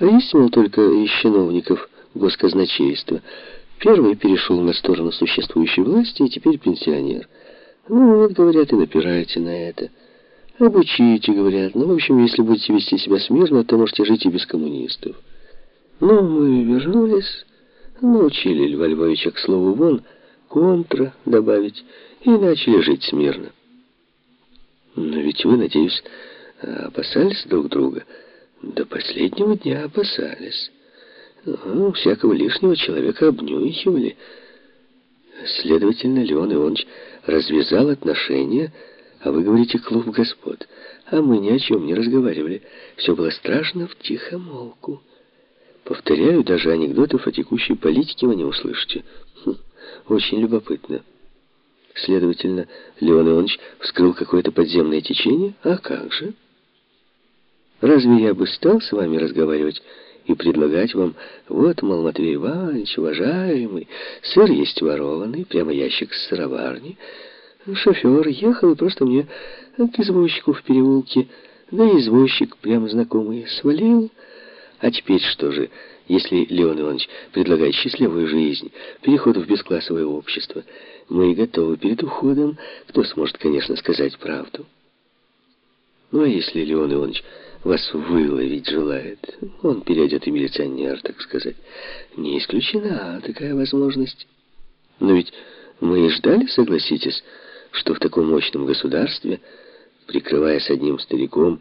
А мол, только из чиновников госказначейства. Первый перешел на сторону существующей власти, и теперь пенсионер. Ну вот, говорят, и напираете на это. Обучите, говорят. Ну, в общем, если будете вести себя смирно, то можете жить и без коммунистов. Ну, мы вернулись, научили Льва Львовича к слову «вон», «контра» добавить, и начали жить смирно. Но ведь вы, надеюсь, опасались друг друга? До последнего дня опасались. Ну, всякого лишнего человека обнюхивали. Следовательно, Леон Иванович развязал отношения, а вы говорите «клуб господ». А мы ни о чем не разговаривали. Все было страшно в тихомолку. Повторяю, даже анекдотов о текущей политике вы не услышите. Хм, очень любопытно. Следовательно, Леон Иванович вскрыл какое-то подземное течение? А как же? Разве я бы стал с вами разговаривать и предлагать вам, вот, мол, Матвей Иванович, уважаемый, сыр есть ворованный, прямо ящик с сыроварни. Шофер ехал и просто мне к извозчику в переулке, да и извозчик, прямо знакомый, свалил. А теперь что же, если Леон Иванович предлагает счастливую жизнь, переход в бесклассовое общество, мы готовы перед уходом, кто сможет, конечно, сказать правду. Ну, а если Леон Иванович вас выловить желает. Он перейдет и милиционер, так сказать. Не исключена такая возможность. Но ведь мы и ждали, согласитесь, что в таком мощном государстве, прикрываясь одним стариком,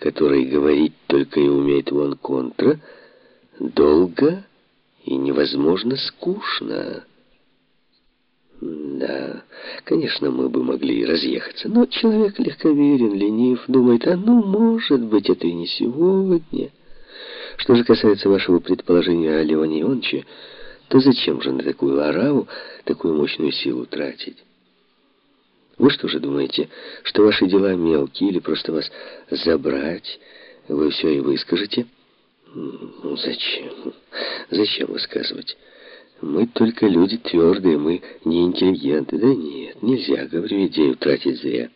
который говорить только и умеет вон контра, долго и невозможно скучно. Да, конечно, мы бы могли разъехаться, но человек легковерен, ленив, думает, а ну, может быть, это и не сегодня. Что же касается вашего предположения о Леоне Ионовиче, то зачем же на такую ораву такую мощную силу тратить? Вы что же думаете, что ваши дела мелкие или просто вас забрать, вы все и выскажете? Ну, зачем? Зачем высказывать? Мы только люди твердые, мы не интеллигенты. Да нет, нельзя, говорю, идею тратить зря.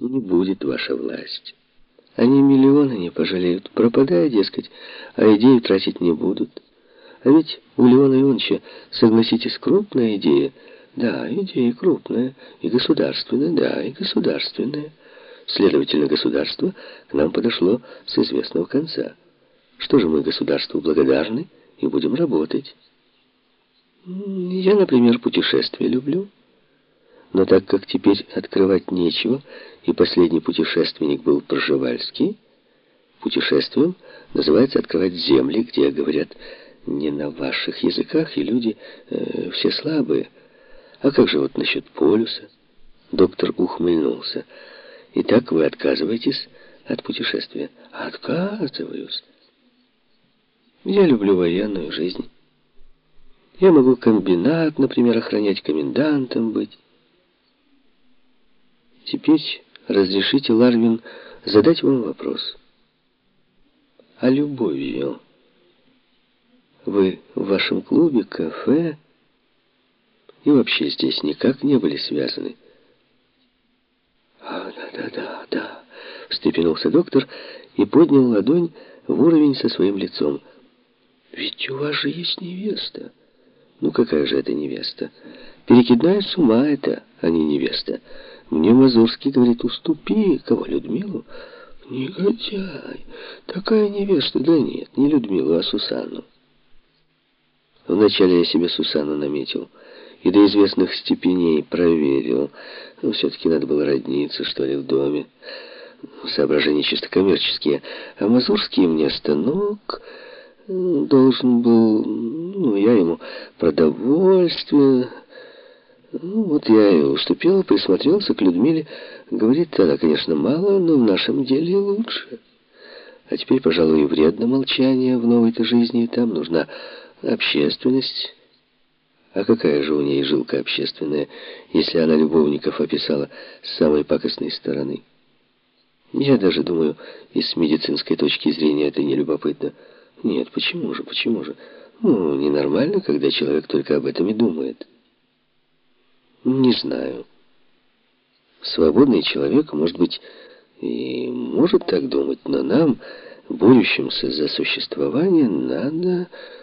Не будет ваша власть. Они миллионы не пожалеют, пропадая, дескать, а идею тратить не будут. А ведь у Леона Ионовича, согласитесь, крупная идея. Да, идея крупная, и государственная, да, и государственная. Следовательно, государство к нам подошло с известного конца. Что же мы государству благодарны и будем работать. Я, например, путешествия люблю. Но так как теперь открывать нечего, и последний путешественник был Пржевальский, путешествием называется открывать земли, где говорят не на ваших языках, и люди э, все слабые. А как же вот насчет полюса? Доктор ухмыльнулся. Итак, вы отказываетесь от путешествия? Отказываюсь. Я люблю военную жизнь. Я могу комбинат, например, охранять, комендантом быть. Теперь разрешите, Ларвин, задать вам вопрос. А любовью вы в вашем клубе, кафе и вообще здесь никак не были связаны? А, да-да-да, да, встрепенулся доктор и поднял ладонь в уровень со своим лицом. Ведь у вас же есть невеста. Ну, какая же это невеста? Перекидная с ума это, а не невеста. Мне Мазурский говорит, уступи, кого, Людмилу? Негодяй, такая невеста, да нет, не Людмилу, а Сусанну. Вначале я себе Сусанну наметил и до известных степеней проверил. Но все-таки надо было родниться, что ли, в доме. Соображения чисто коммерческие. А Мазурский мне станок должен был, ну, я ему продовольствие. Ну, вот я и уступил, присмотрелся к Людмиле. Говорит, она, конечно, мало, но в нашем деле лучше. А теперь, пожалуй, и вредно молчание в новой-то жизни. Там нужна общественность. А какая же у ней жилка общественная, если она любовников описала с самой пакостной стороны? Я даже думаю, и с медицинской точки зрения это не любопытно. Нет, почему же, почему же? Ну, ненормально, когда человек только об этом и думает. Не знаю. Свободный человек, может быть, и может так думать, но нам, борющимся за существование, надо